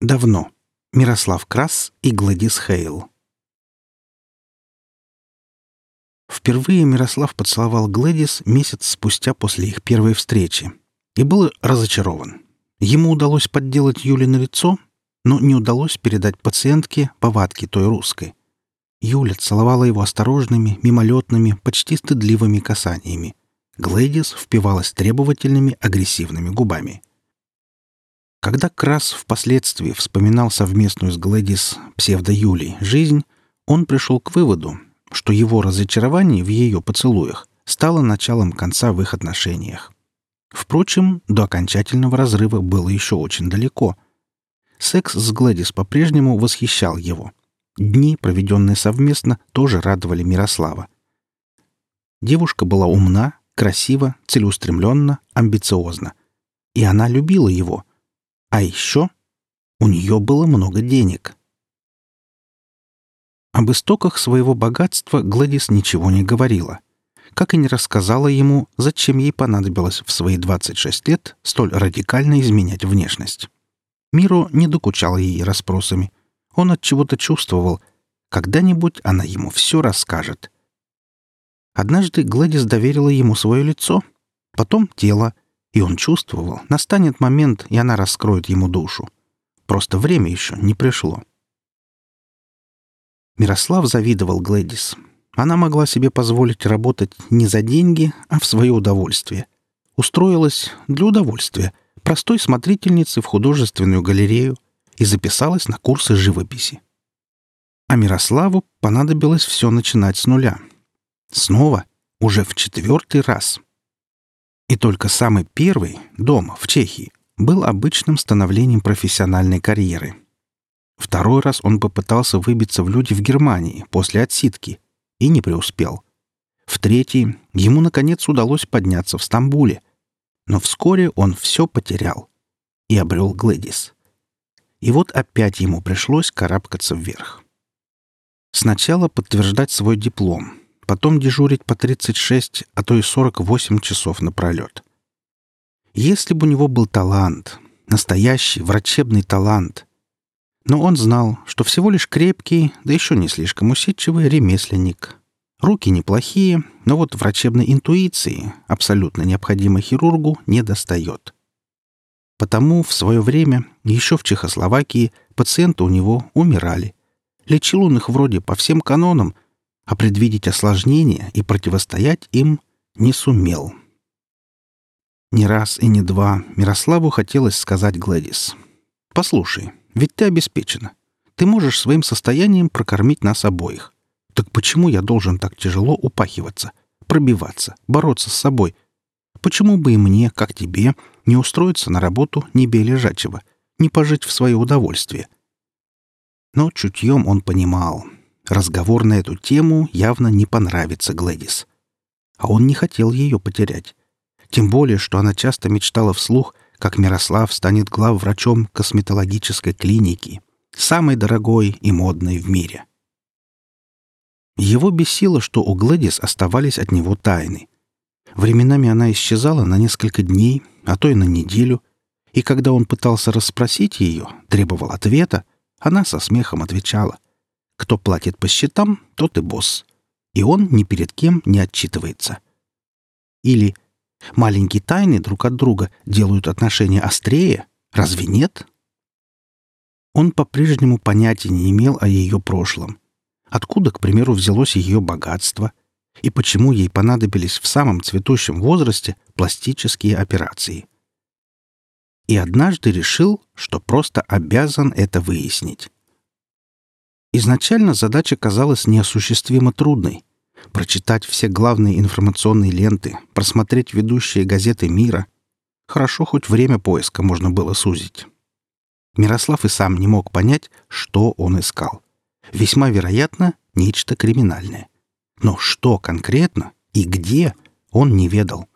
Давно. Мирослав Крас и Гладис Хейл. Впервые Мирослав поцеловал Глэдис месяц спустя после их первой встречи и был разочарован. Ему удалось подделать Юли на лицо, но не удалось передать пациентке повадки той русской. Юля целовала его осторожными, мимолетными, почти стыдливыми касаниями. Глэдис впивалась требовательными, агрессивными губами. Когда Крас впоследствии вспоминал совместную с Глэдис псевдо-Юлей жизнь, он пришел к выводу, что его разочарование в ее поцелуях стало началом конца в их отношениях. Впрочем, до окончательного разрыва было еще очень далеко. Секс с Глэдис по-прежнему восхищал его. Дни, проведенные совместно, тоже радовали Мирослава. Девушка была умна, красива, целеустремленна, амбициозна. И она любила его. А еще у нее было много денег. Об истоках своего богатства Гладис ничего не говорила. Как и не рассказала ему, зачем ей понадобилось в свои 26 лет столь радикально изменять внешность. Миро не докучал ей расспросами. Он от чего-то чувствовал, когда-нибудь она ему все расскажет — Однажды Гладис доверила ему свое лицо, потом тело, и он чувствовал, настанет момент, и она раскроет ему душу. Просто время еще не пришло. Мирослав завидовал Глэдис. Она могла себе позволить работать не за деньги, а в свое удовольствие. Устроилась для удовольствия, простой смотрительницы в художественную галерею и записалась на курсы живописи. А Мирославу понадобилось все начинать с нуля — Снова, уже в четвертый раз. И только самый первый, дома, в Чехии, был обычным становлением профессиональной карьеры. Второй раз он попытался выбиться в люди в Германии после отсидки и не преуспел. В третий ему, наконец, удалось подняться в Стамбуле. Но вскоре он все потерял и обрел Глэдис. И вот опять ему пришлось карабкаться вверх. Сначала подтверждать свой диплом, потом дежурить по 36, а то и 48 часов напролет. Если бы у него был талант, настоящий врачебный талант, но он знал, что всего лишь крепкий, да еще не слишком усидчивый ремесленник. Руки неплохие, но вот врачебной интуиции, абсолютно необходимой хирургу, не достает. Потому в свое время, еще в Чехословакии, пациенты у него умирали. Лечил он их вроде по всем канонам — а предвидеть осложнения и противостоять им не сумел. Не раз и не два Мирославу хотелось сказать Глэдис. «Послушай, ведь ты обеспечена. Ты можешь своим состоянием прокормить нас обоих. Так почему я должен так тяжело упахиваться, пробиваться, бороться с собой? Почему бы и мне, как тебе, не устроиться на работу небе лежачего, не пожить в свое удовольствие?» Но чутьем он понимал — Разговор на эту тему явно не понравится Глэдис. А он не хотел ее потерять. Тем более, что она часто мечтала вслух, как Мирослав станет главврачом косметологической клиники, самой дорогой и модной в мире. Его бесило, что у Глэдис оставались от него тайны. Временами она исчезала на несколько дней, а то и на неделю, и когда он пытался расспросить ее, требовал ответа, она со смехом отвечала — кто платит по счетам, тот и босс. И он ни перед кем не отчитывается. Или маленькие тайны друг от друга делают отношения острее. Разве нет? Он по-прежнему понятия не имел о ее прошлом. Откуда, к примеру, взялось ее богатство? И почему ей понадобились в самом цветущем возрасте пластические операции? И однажды решил, что просто обязан это выяснить. Изначально задача казалась неосуществимо трудной. Прочитать все главные информационные ленты, просмотреть ведущие газеты мира. Хорошо, хоть время поиска можно было сузить. Мирослав и сам не мог понять, что он искал. Весьма вероятно, нечто криминальное. Но что конкретно и где, он не ведал.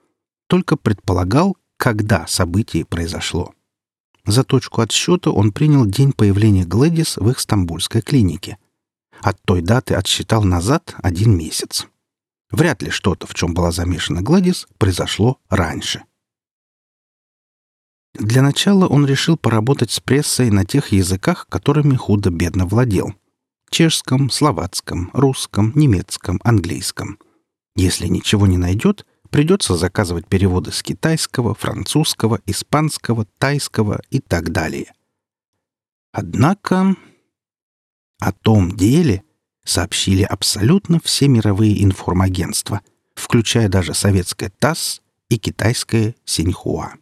Только предполагал, когда событие произошло. За точку отсчета он принял день появления Глэдис в их стамбульской клинике. От той даты отсчитал назад один месяц. Вряд ли что-то, в чем была замешана Гладис, произошло раньше. Для начала он решил поработать с прессой на тех языках, которыми худо-бедно владел. Чешском, словацком, русском, немецком, английском. Если ничего не найдет, придется заказывать переводы с китайского, французского, испанского, тайского и так далее. Однако о том деле сообщили абсолютно все мировые информагентства, включая даже советское ТАСС и китайское Синьхуа.